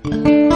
Di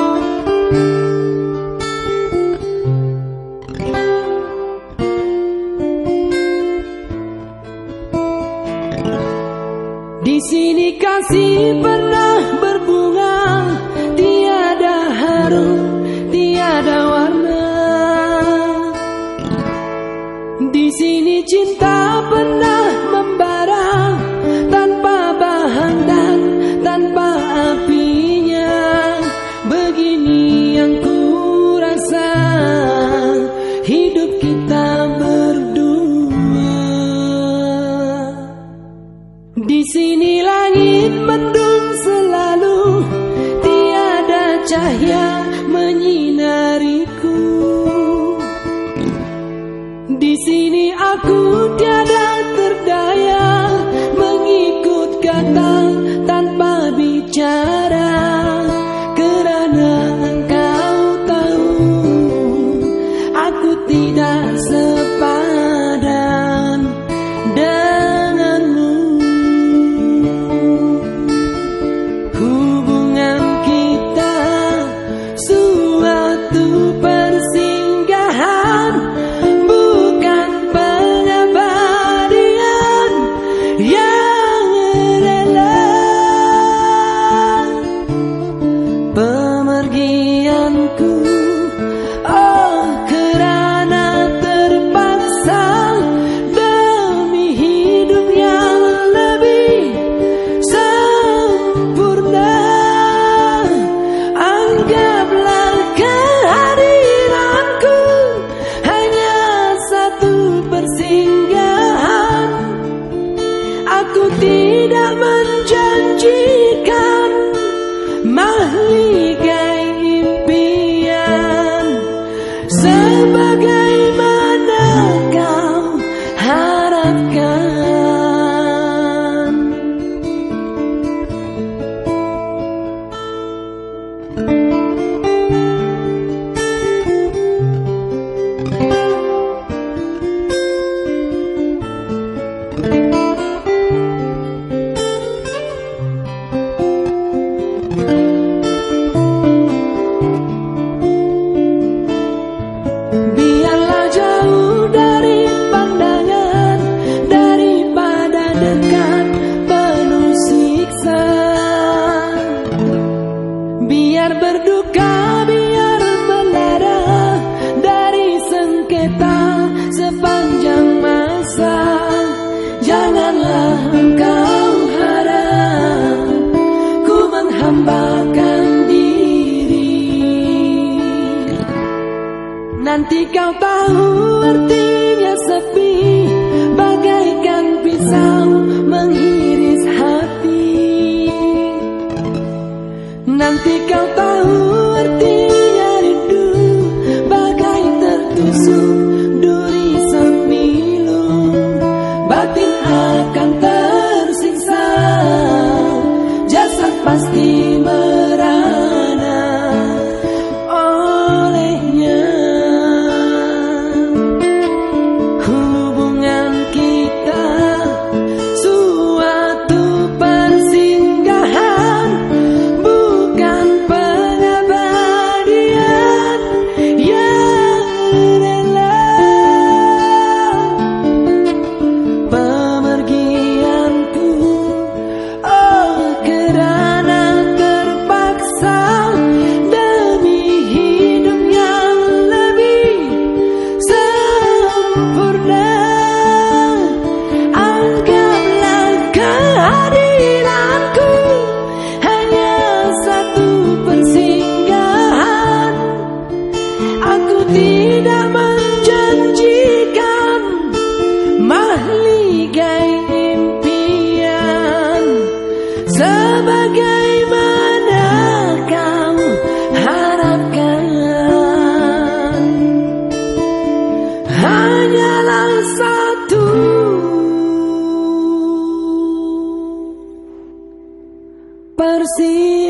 Persis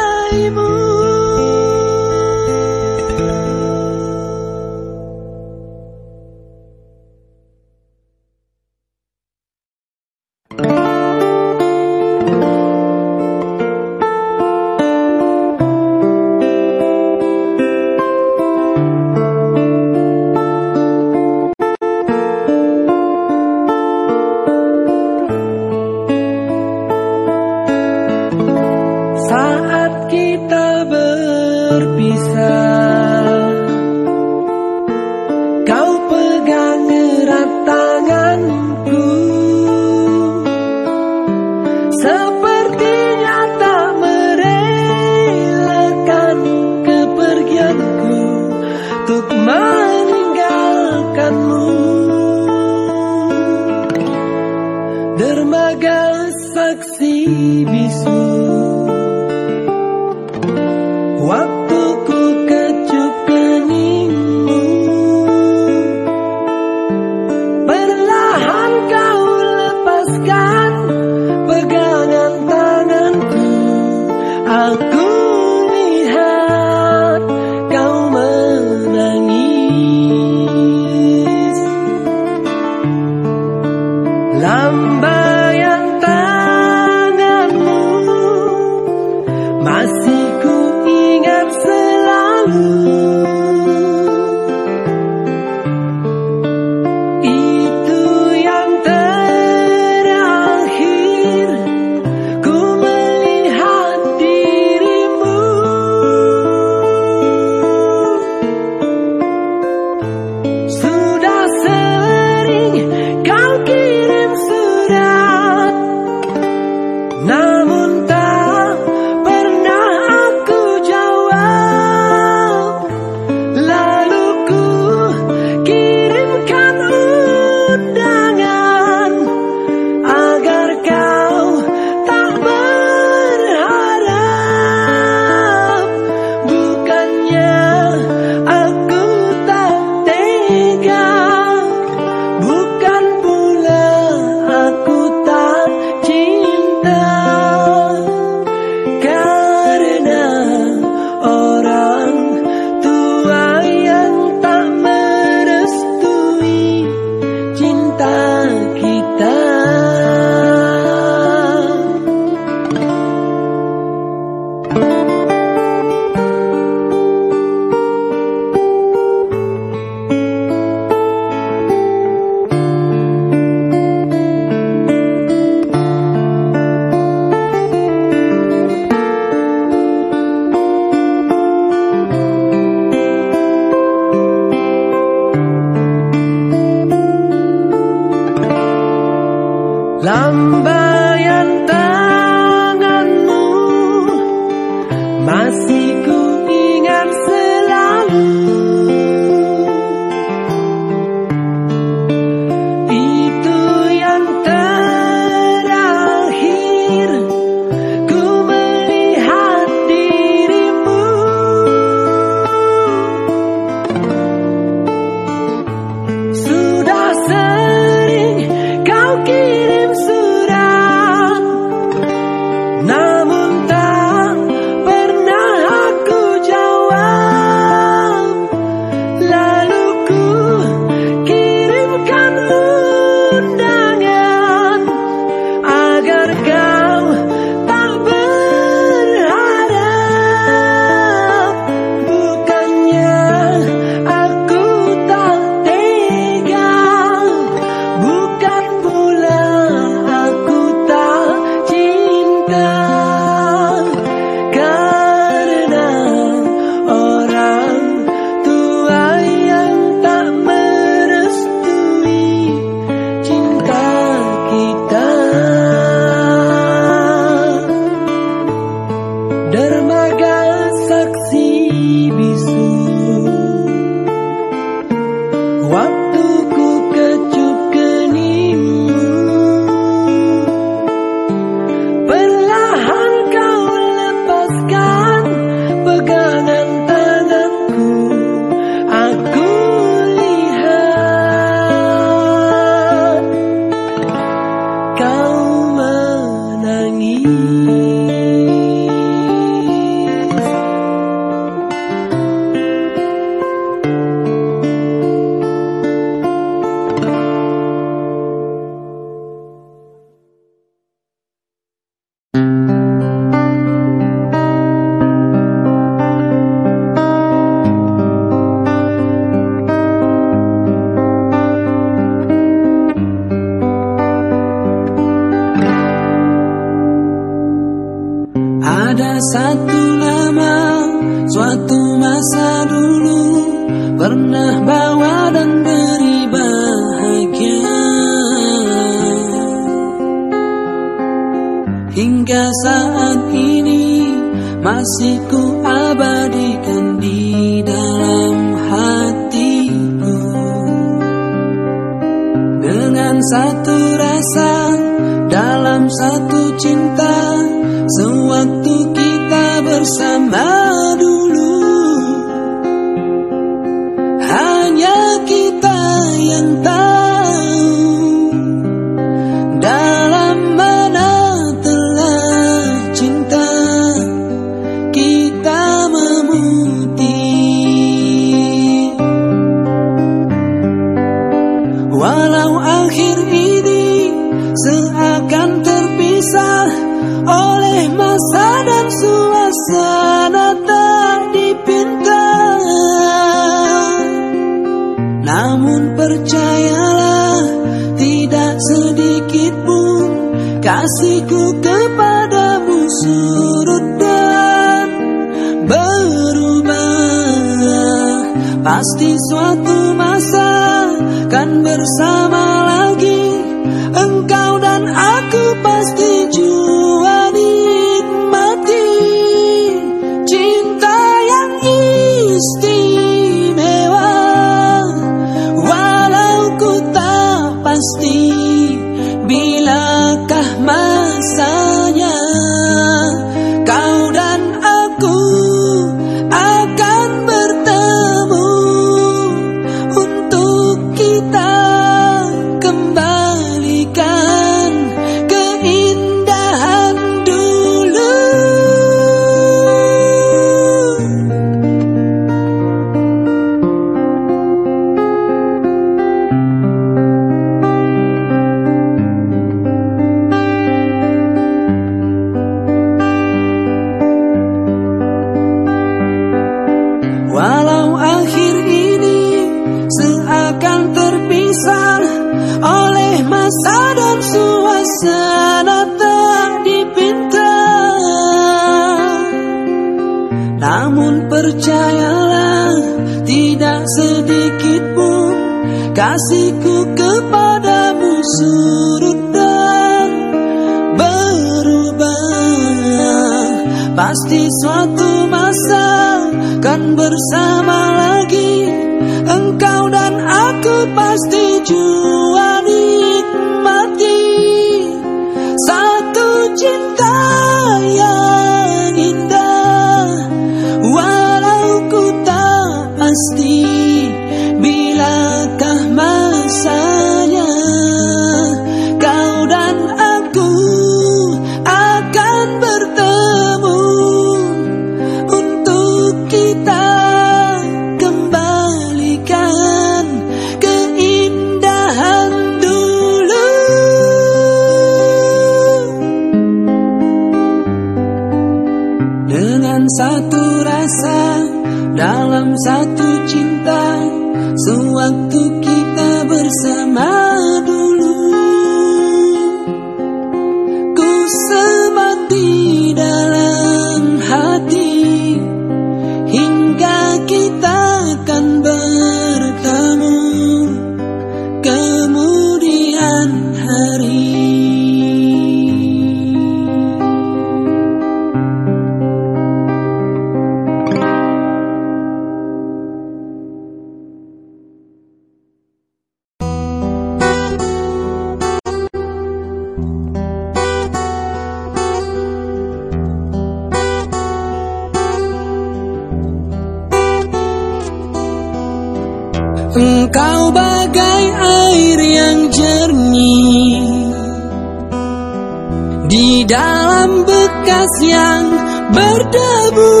bekas yang berdebu.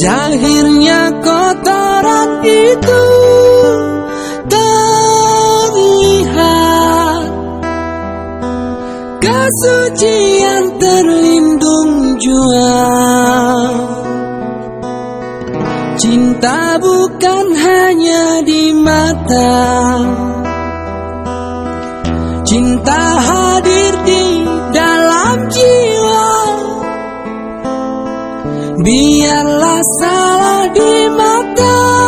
Zahirnya kotoran itu terlihat. Kesucian terlindung jua Cinta bukan hanya di mata. Cinta hadir di dalam dalam jiwa Biarlah salah di mata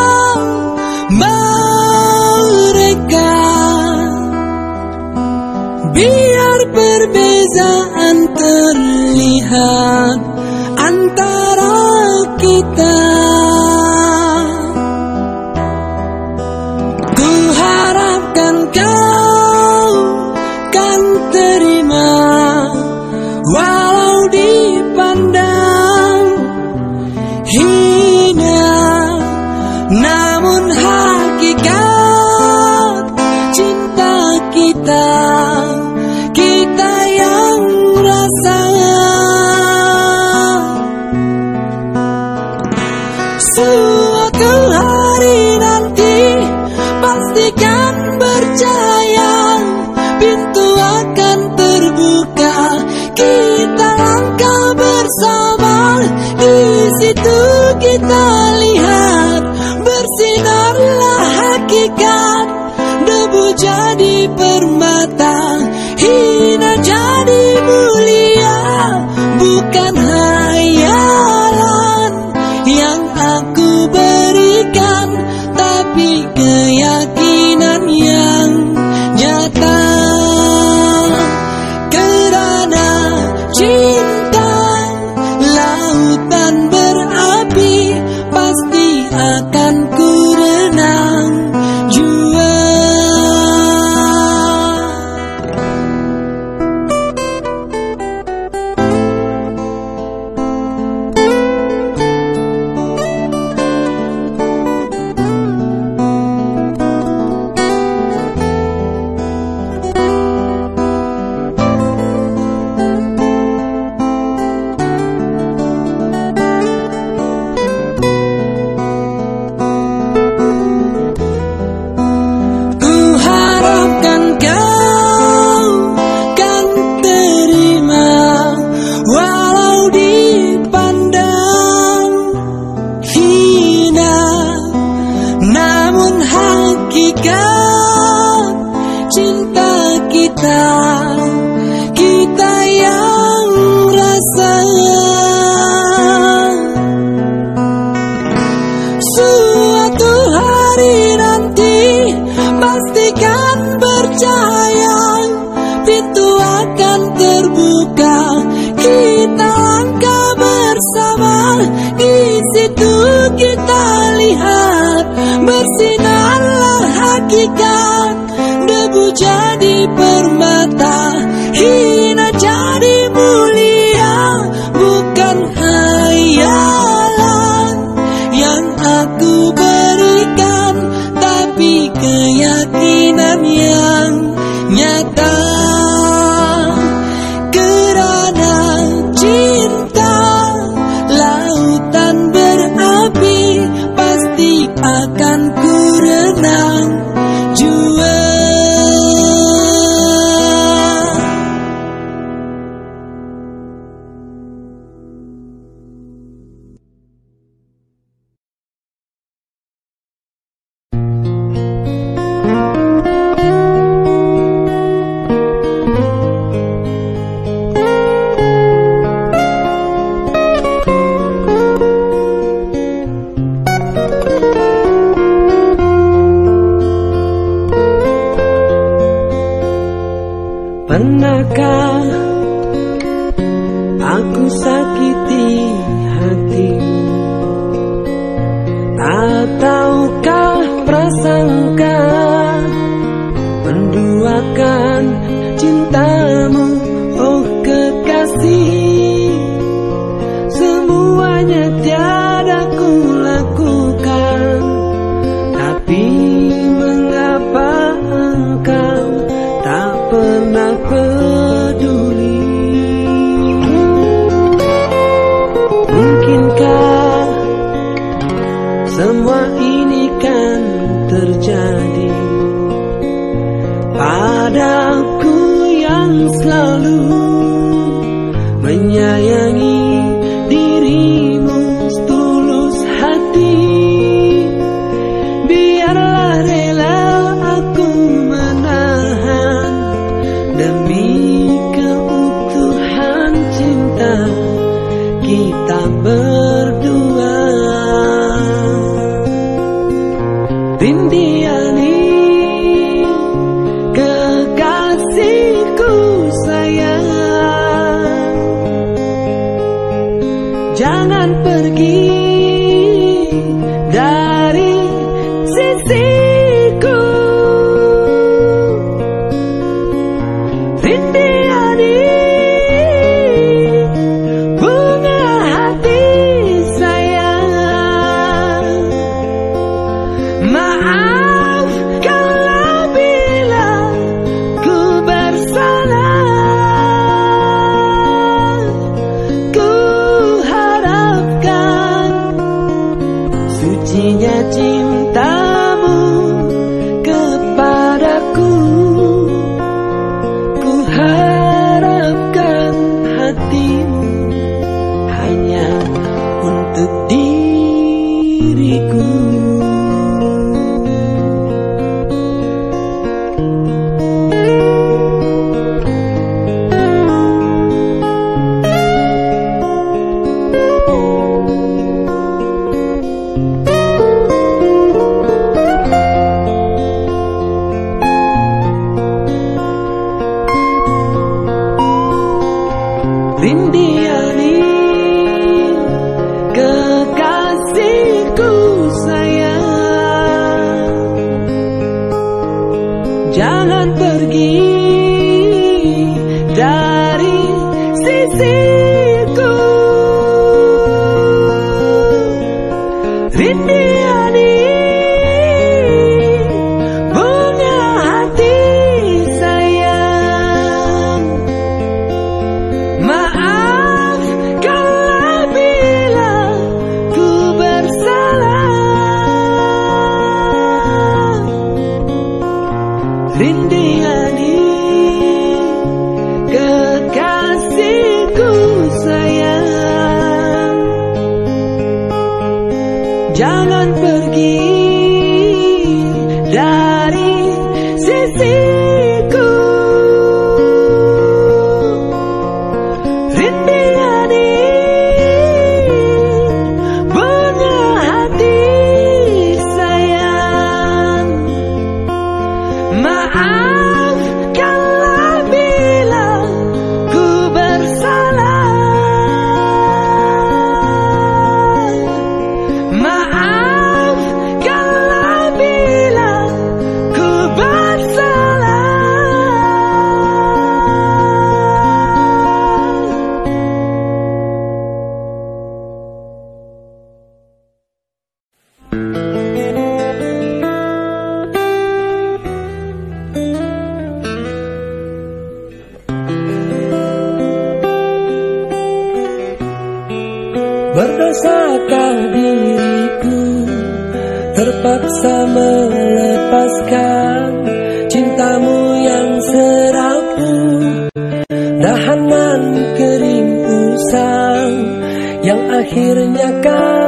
akhirnya kan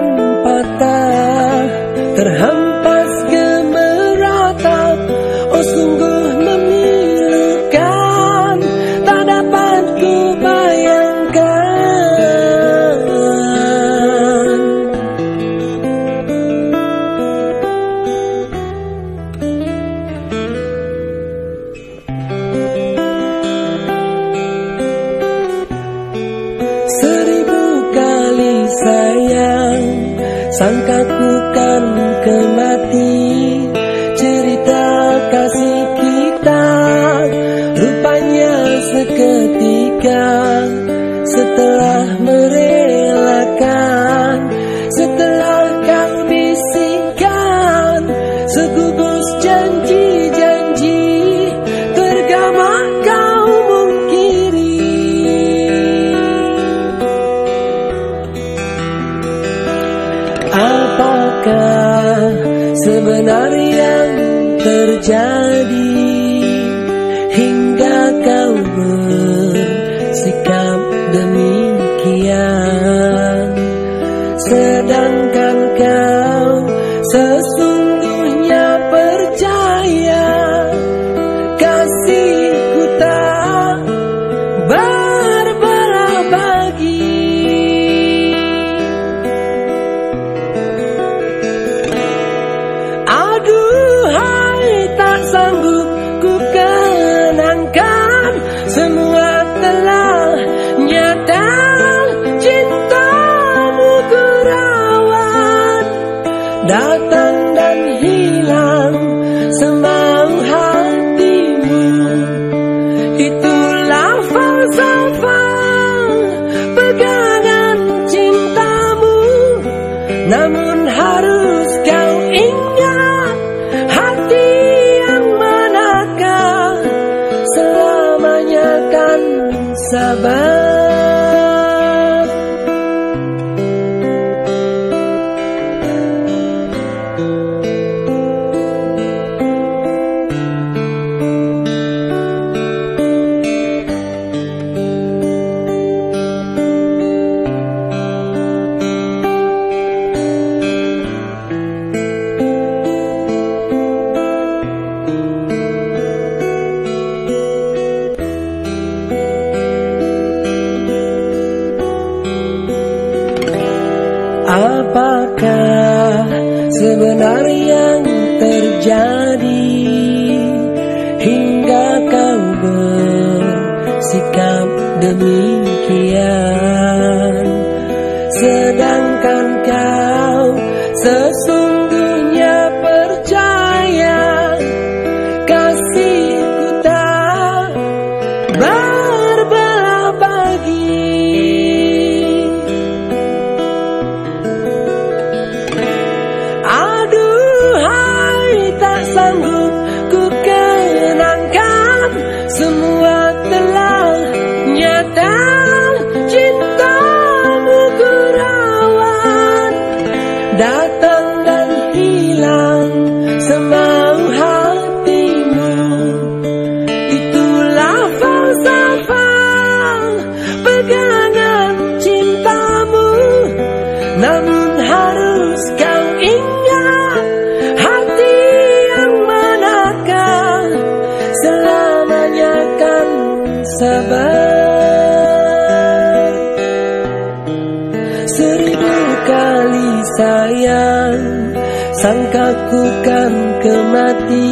Sangka ku kan kemati.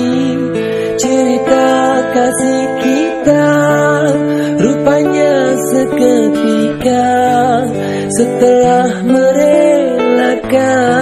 Cerita kasih kita Rupanya seketika Setelah merelakan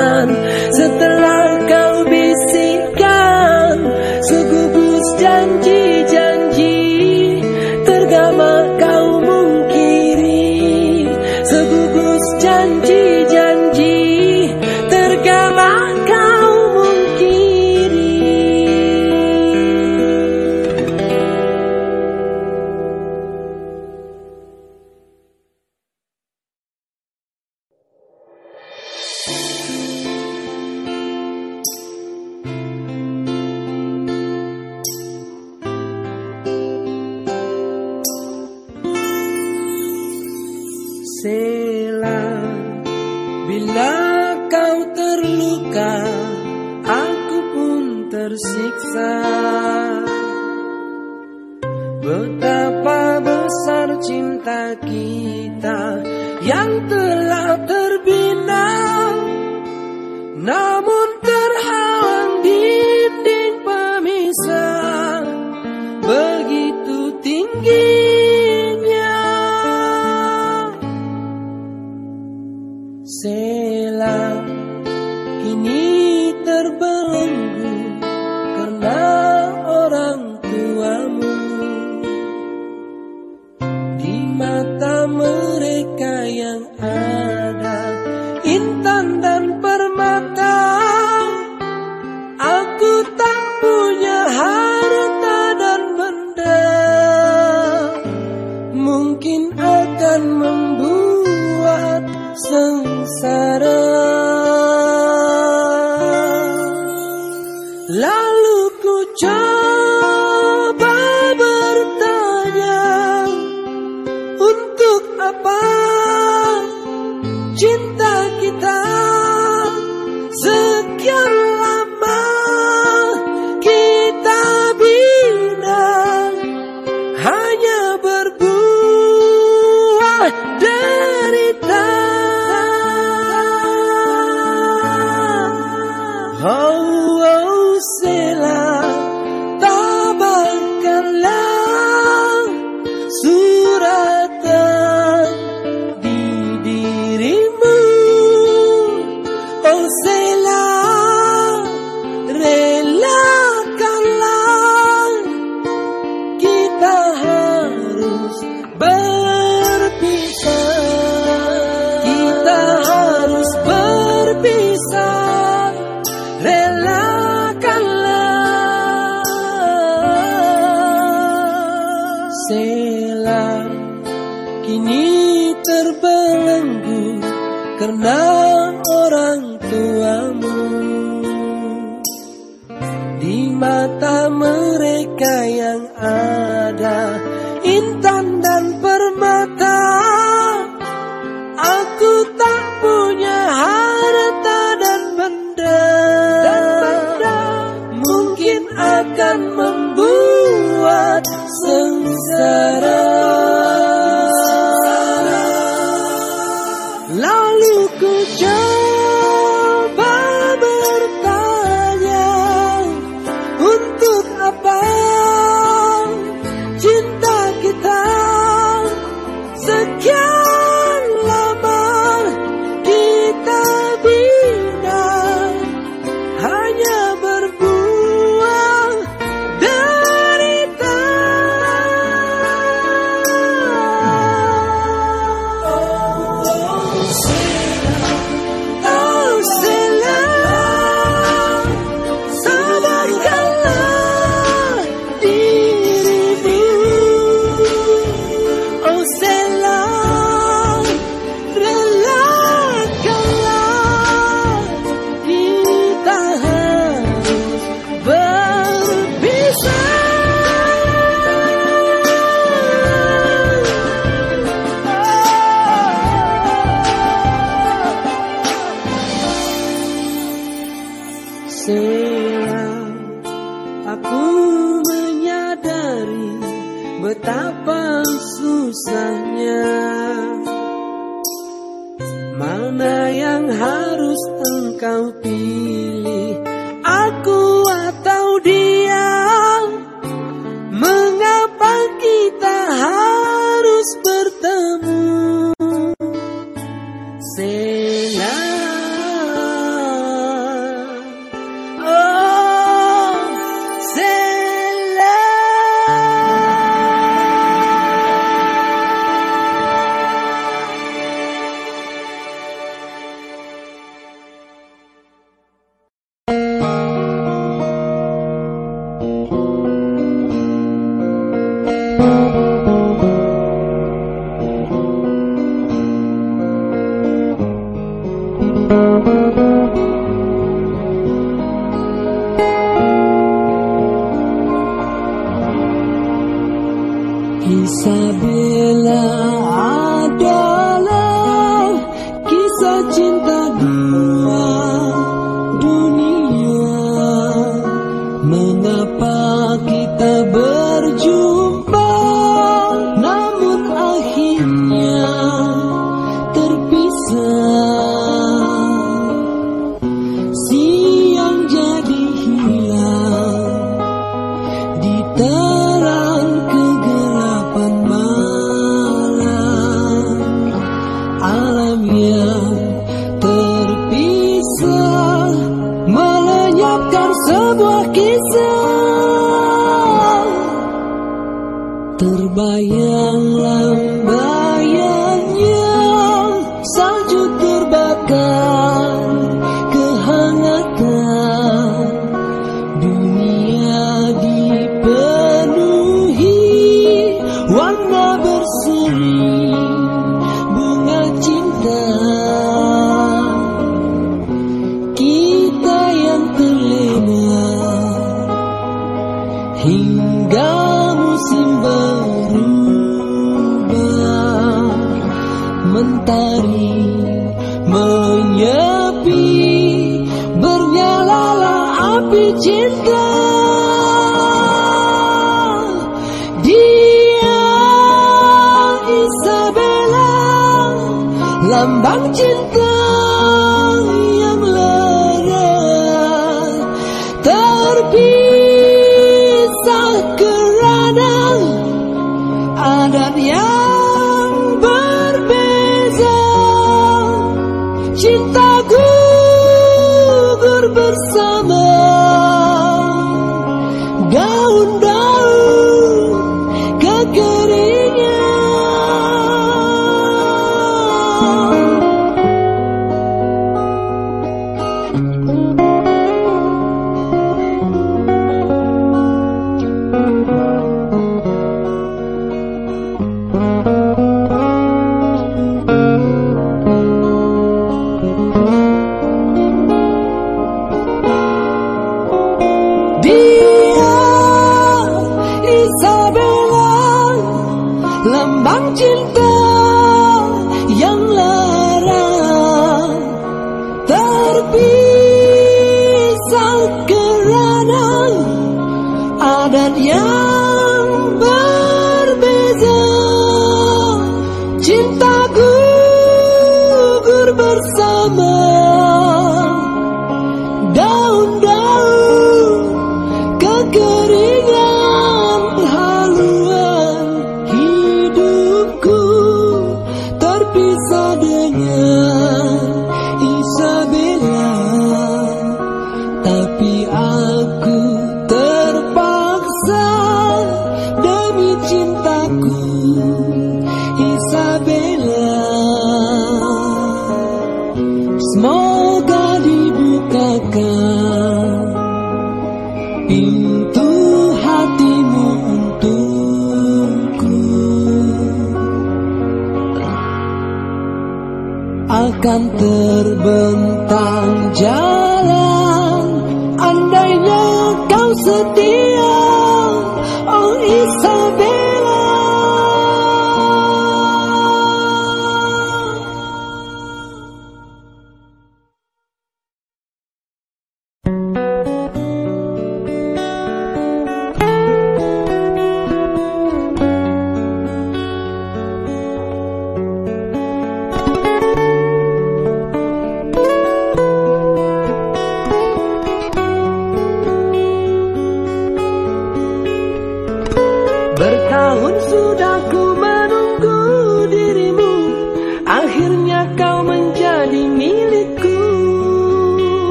lambang cinta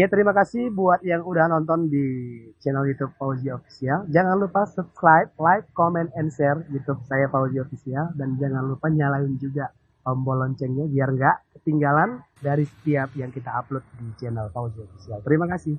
Ya terima kasih buat yang udah nonton di channel YouTube Fauzi Official. Jangan lupa subscribe, like, comment, and share YouTube saya Fauzi Official. Dan jangan lupa nyalain juga tombol loncengnya biar nggak ketinggalan dari setiap yang kita upload di channel Fauzi Official. Terima kasih.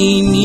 in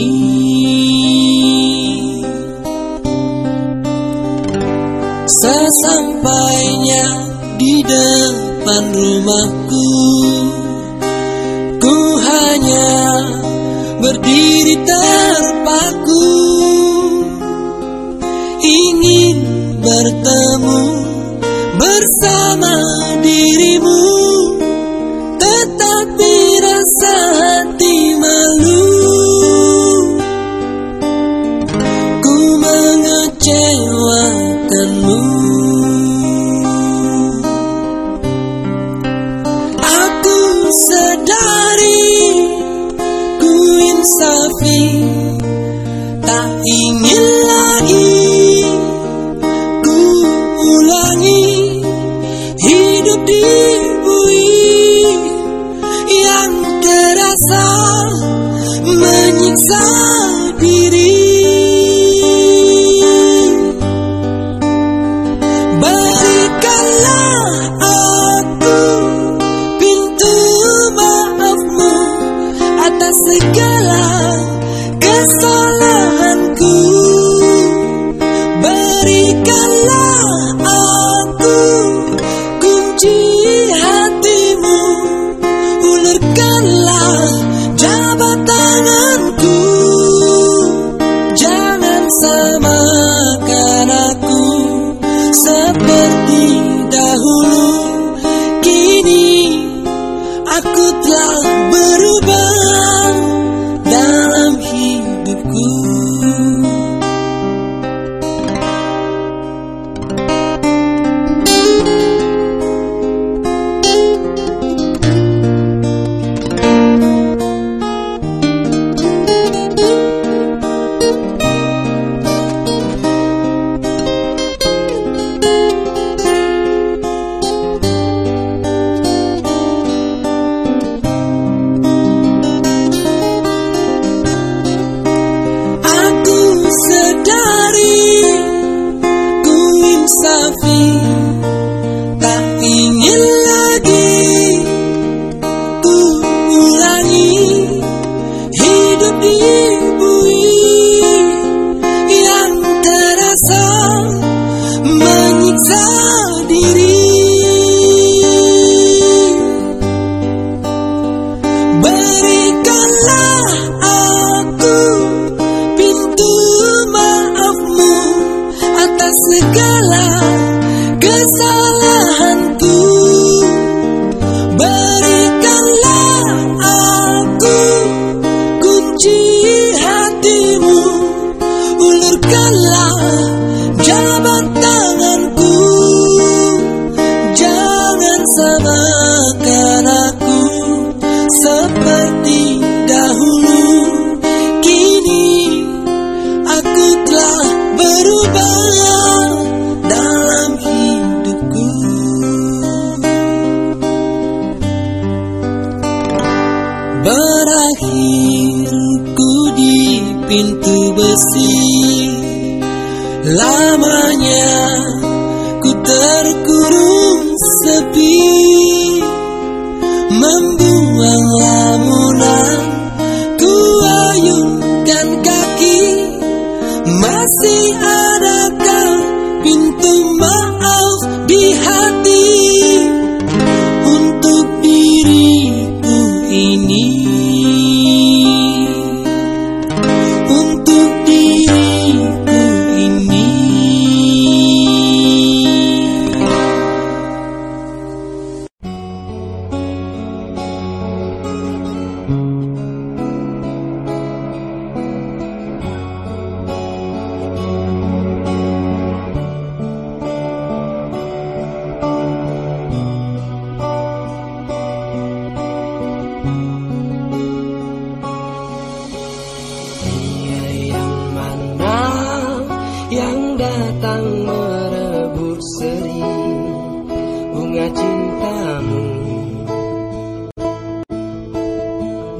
bunga cintamu.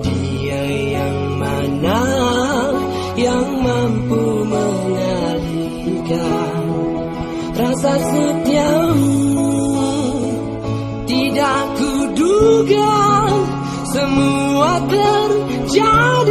Dia yang mana yang mampu mengalihkan rasa setiamu? Tidak kuduga semua terjadi.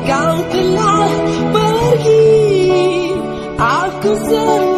Engkau telah pergi. Aku sendiri